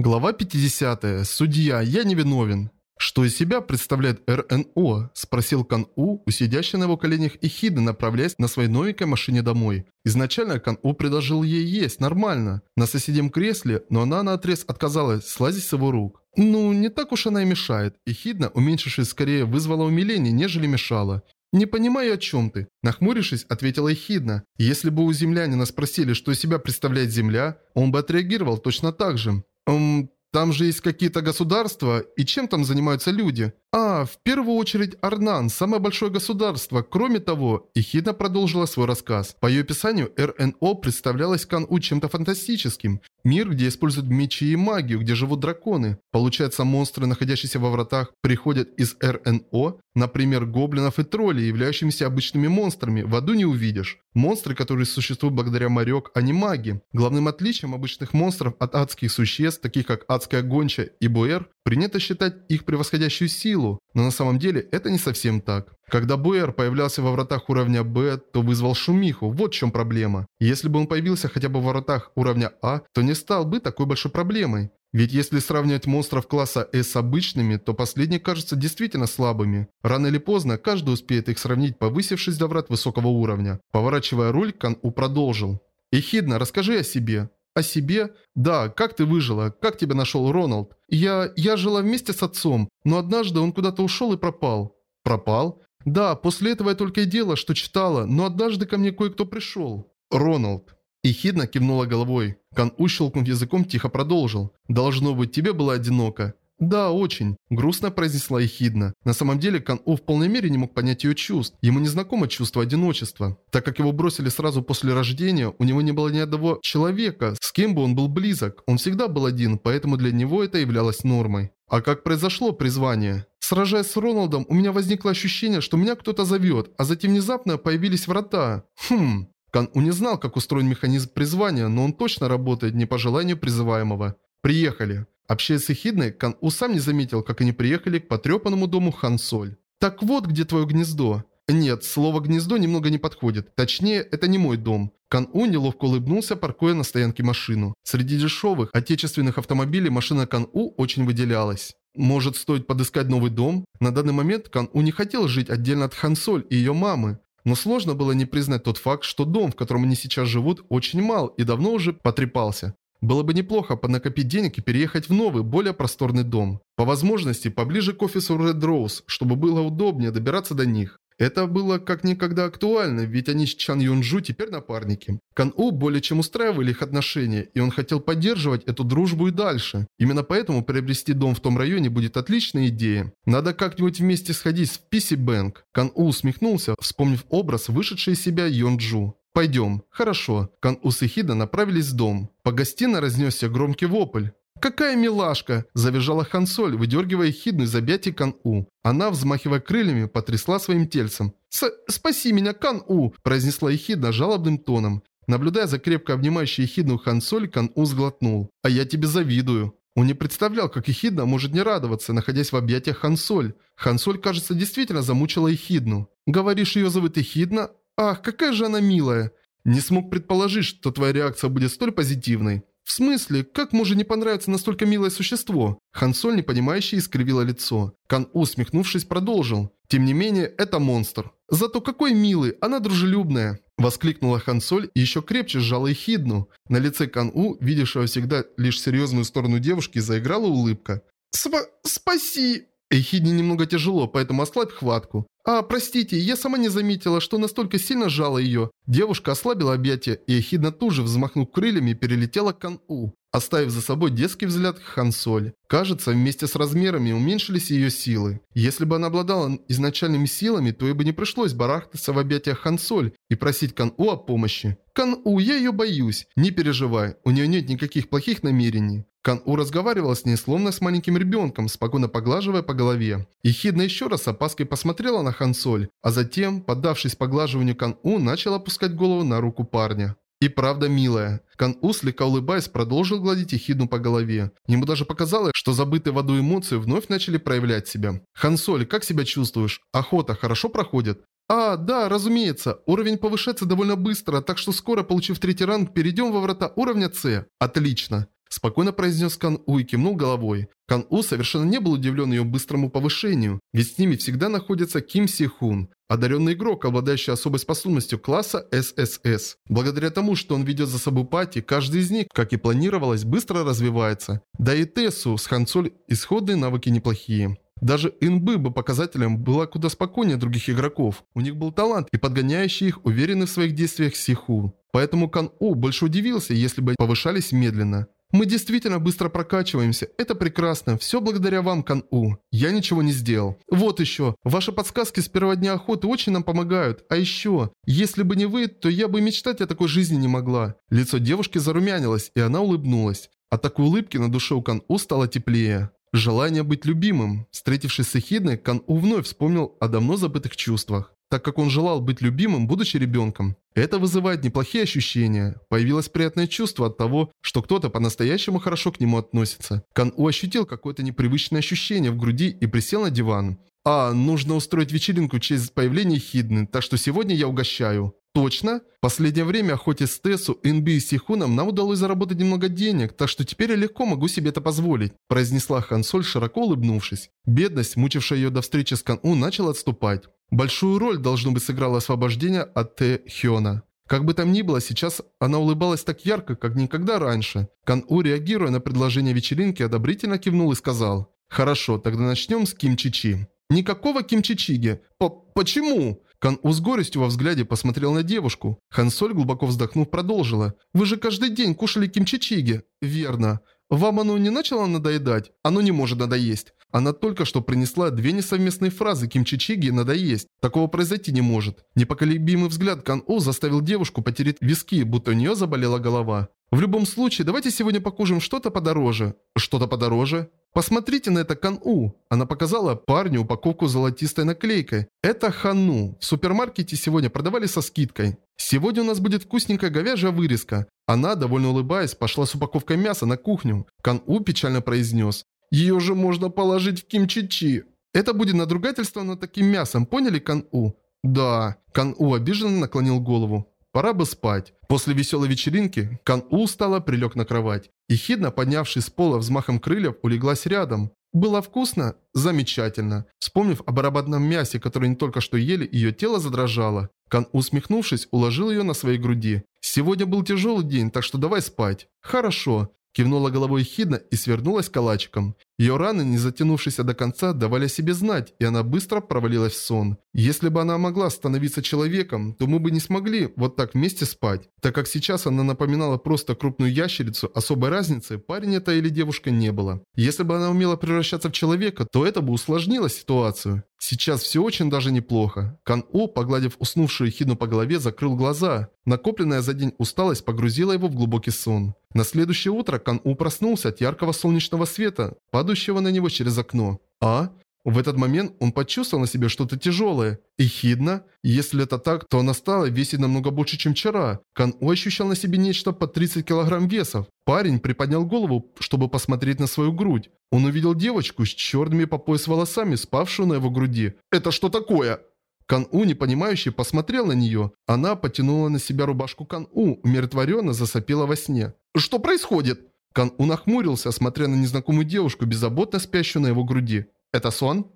Глава 50. Судья, я не виновен. «Что из себя представляет РНО?» – спросил Кан У, усидящий на его коленях Эхиды, направляясь на своей новенькой машине домой. Изначально Кан У предложил ей есть, нормально, на соседнем кресле, но она наотрез отказалась слазить с его рук. Ну, не так уж она и мешает. Эхидна, уменьшившись скорее, вызвала умиление, нежели мешала. «Не понимаю, о чем ты», – нахмурившись, ответила Эхидна. «Если бы у землянина спросили, что из себя представляет Земля, он бы отреагировал точно так же. «Эм, там же есть какие-то государства, и чем там занимаются люди? А, в первую очередь Арнан, самое большое государство. Кроме того, Ихида продолжила свой рассказ. По ее описанию, РНО представлялось Кан-У чем-то фантастическим. Мир, где используют мечи и магию, где живут драконы. Получается, монстры, находящиеся во вратах, приходят из РНО? Например, гоблинов и троллей, являющимися обычными монстрами, в аду не увидишь. Монстры, которые существуют благодаря Марек, а не маги. Главным отличием обычных монстров от адских существ, таких как адская гонча и буэр, принято считать их превосходящую силу, но на самом деле это не совсем так. Когда Буэр появлялся во вратах уровня Б, то вызвал шумиху, вот в чем проблема. Если бы он появился хотя бы во вратах уровня А, то не стал бы такой большой проблемой. Ведь если сравнивать монстров класса S с обычными, то последние кажутся действительно слабыми. Рано или поздно каждый успеет их сравнить, повысившись до врат высокого уровня. Поворачивая руль, Кан-У продолжил. «Эхидна, расскажи о себе». «О себе? Да, как ты выжила? Как тебя нашел Роналд?» «Я... я жила вместе с отцом, но однажды он куда-то ушел и пропал». «Пропал?» «Да, после этого я только и делала, что читала, но однажды ко мне кое-кто пришел». «Роналд». Эхидна кивнула головой. Кан-У, щелкнув языком, тихо продолжил. «Должно быть, тебе было одиноко». «Да, очень», – грустно произнесла Эхидна. На самом деле Кан-У в полной мере не мог понять ее чувств. Ему не знакомо чувство одиночества. Так как его бросили сразу после рождения, у него не было ни одного человека, с кем бы он был близок. Он всегда был один, поэтому для него это являлось нормой. А как произошло призвание? Сражаясь с Роналдом, у меня возникло ощущение, что меня кто-то зовет, а затем внезапно появились врата. Хм, Кан-У не знал, как устроен механизм призвания, но он точно работает не по желанию призываемого. Приехали. Общаясь с Эхидной, Кан-У сам не заметил, как они приехали к потрепанному дому Хан-Соль. «Так вот, где твое гнездо». «Нет, слово «гнездо» немного не подходит. Точнее, это не мой дом». Кан-У неловко улыбнулся, паркуя на стоянке машину. Среди дешевых, отечественных автомобилей машина Кан-У очень выделялась. Может, стоит подыскать новый дом? На данный момент Кан-У не хотел жить отдельно от Хан-Соль и ее мамы. Но сложно было не признать тот факт, что дом, в котором они сейчас живут, очень мал и давно уже потрепался. Было бы неплохо поднакопить денег и переехать в новый, более просторный дом. По возможности, поближе к офису Red Rose, чтобы было удобнее добираться до них. Это было как никогда актуально, ведь они с Чан Юнджу теперь напарники. Кан У более чем устраивали их отношения, и он хотел поддерживать эту дружбу и дальше. Именно поэтому приобрести дом в том районе будет отличной идеей. Надо как-нибудь вместе сходить в PC Bank. Кан У усмехнулся, вспомнив образ вышедшей из себя Юнджу. «Пойдем». «Хорошо». Кан У с Ихида направились в дом. По гостиной разнесся громкий вопль. «Какая милашка!» – завизжала Хансоль, выдергивая хидну из объятий Кан-У. Она, взмахивая крыльями, потрясла своим тельцем. «Спаси меня, Кан-У!» – произнесла Эхидна жалобным тоном. Наблюдая за крепко обнимающей Эхидну Хансоль, Кан-У сглотнул. «А я тебе завидую». Он не представлял, как Эхидна может не радоваться, находясь в объятиях Хансоль. Хансоль, кажется, действительно замучила Эхидну. «Говоришь, ее зовут Эхидна? Ах, какая же она милая!» Не смог предположить, что твоя реакция будет столь позитивной. «В смысле? Как может не понравиться настолько милое существо?» Хансоль, непонимающе, искривила лицо. Кан усмехнувшись, продолжил. «Тем не менее, это монстр. Зато какой милый, она дружелюбная!» Воскликнула Хансоль и еще крепче сжала Эхидну. На лице Кан У, видевшего всегда лишь серьезную сторону девушки, заиграла улыбка. «Спа... спаси!» Эхидне немного тяжело, поэтому ослабь хватку. «А, простите, я сама не заметила, что настолько сильно сжала ее». Девушка ослабила объятия, и Эхидна тут же, взмахнув крыльями, перелетела к Кан-У, оставив за собой детский взгляд Хансоль. Кажется, вместе с размерами уменьшились ее силы. Если бы она обладала изначальными силами, то ей бы не пришлось барахтаться в объятиях Хансоль и просить Кан-У о помощи. «Кан-У, я ее боюсь. Не переживай, у нее нет никаких плохих намерений». Кан-У разговаривал с ней словно с маленьким ребенком, спокойно поглаживая по голове. И Хидна еще раз с опаской посмотрела на Хансоль, а затем, поддавшись поглаживанию Кан-У, начал опускать голову на руку парня. И правда милая. Кан-У, слегка улыбаясь, продолжил гладить Эхидну по голове. Ему даже показалось, что забытые в аду эмоции вновь начали проявлять себя. «Хансоль, как себя чувствуешь? Охота хорошо проходит?» «А, да, разумеется. Уровень повышается довольно быстро, так что скоро, получив третий ранг, перейдем во врата уровня С. Отлично». Спокойно произнес Кан У и кивнул головой. Кан У совершенно не был удивлен ее быстрому повышению, ведь с ними всегда находится Ким Си Хун, одаренный игрок, обладающий особой способностью класса ССС. Благодаря тому, что он ведет за собой пати, каждый из них, как и планировалось, быстро развивается. Да и Тессу с Хансоль исходные навыки неплохие. Даже инбы по показателям была куда спокойнее других игроков. У них был талант и подгоняющий их уверенный в своих действиях Сиху. Поэтому Кан У больше удивился, если бы повышались медленно. Мы действительно быстро прокачиваемся. Это прекрасно. Все благодаря вам, Кан-У. Я ничего не сделал. Вот еще. Ваши подсказки с первого дня охоты очень нам помогают. А еще, если бы не вы, то я бы мечтать о такой жизни не могла. Лицо девушки зарумянилось, и она улыбнулась. От такой улыбки на душе у Кан-У стало теплее. Желание быть любимым. Встретившись с Эхидной, Кан-У вновь вспомнил о давно забытых чувствах. Так как он желал быть любимым, будучи ребенком. Это вызывает неплохие ощущения. Появилось приятное чувство от того, что кто-то по-настоящему хорошо к нему относится. Кан-У ощутил какое-то непривычное ощущение в груди и присел на диван. А, нужно устроить вечеринку в честь появления Хидны, так что сегодня я угощаю. Точно? В последнее время охотясь с Тессу, Инби и Сихуном нам удалось заработать немного денег, так что теперь я легко могу себе это позволить», произнесла Хансоль, широко улыбнувшись. Бедность, мучившая ее до встречи с Кан-У, начала отступать. Большую роль должно быть сыграло освобождение от Тэ Хёна. Как бы там ни было, сейчас она улыбалась так ярко, как никогда раньше. Кан-У, реагируя на предложение вечеринки, одобрительно кивнул и сказал. «Хорошо, тогда начнем с кимчичи». «Никакого кимчичиги. По почему?» Кан-У с горестью во взгляде посмотрел на девушку. Хансоль, глубоко вздохнув, продолжила. «Вы же каждый день кушали кимчичиги». «Верно. Вам оно не начало надоедать? Оно не может надоесть. Она только что принесла две несовместные фразы кимчичиги «надоесть». Такого произойти не может. Непоколебимый взгляд Кан-У заставил девушку потереть виски, будто у нее заболела голова. В любом случае, давайте сегодня покушаем что-то подороже. Что-то подороже? Посмотрите на это Кан-У. Она показала парню упаковку с золотистой наклейкой. Это Хану. В супермаркете сегодня продавали со скидкой. Сегодня у нас будет вкусненькая говяжья вырезка. Она, довольно улыбаясь, пошла с упаковкой мяса на кухню. Кан-У печально произнес. Ее же можно положить в кимчичи. Это будет надругательство над таким мясом, поняли, Кан-У? Да. Кан-У обиженно наклонил голову. Пора бы спать. После веселой вечеринки Кан-У устало прилег на кровать. И Хидна, поднявшись с пола взмахом крыльев, улеглась рядом. Было вкусно? Замечательно. Вспомнив о барабанном мясе, которое не только что ели, ее тело задрожало. Кан, усмехнувшись, уложил ее на своей груди. «Сегодня был тяжелый день, так что давай спать». «Хорошо». Кивнула головой Хидна и свернулась калачиком. Ее раны, не затянувшиеся до конца, давали о себе знать, и она быстро провалилась в сон. Если бы она могла становиться человеком, то мы бы не смогли вот так вместе спать. Так как сейчас она напоминала просто крупную ящерицу, особой разницы, парень это или девушка не было. Если бы она умела превращаться в человека, то это бы усложнило ситуацию. Сейчас все очень даже неплохо. Кан-О, погладив уснувшую Хидну по голове, закрыл глаза. Накопленная за день усталость погрузила его в глубокий сон. На следующее утро Кан-У проснулся от яркого солнечного света, падающего на него через окно. А? В этот момент он почувствовал на себе что-то тяжелое. Эхидна? Если это так, то она стала весить намного больше, чем вчера. Кан-У ощущал на себе нечто под 30 килограмм весов. Парень приподнял голову, чтобы посмотреть на свою грудь. Он увидел девочку с черными по пояс волосами, спавшую на его груди. «Это что такое?» Кан-У, непонимающий, посмотрел на нее. Она потянула на себя рубашку Кан-У, умиротворенно засопела во сне. «Что происходит?» Кан-У нахмурился, смотря на незнакомую девушку, беззаботно спящую на его груди. «Это сон?»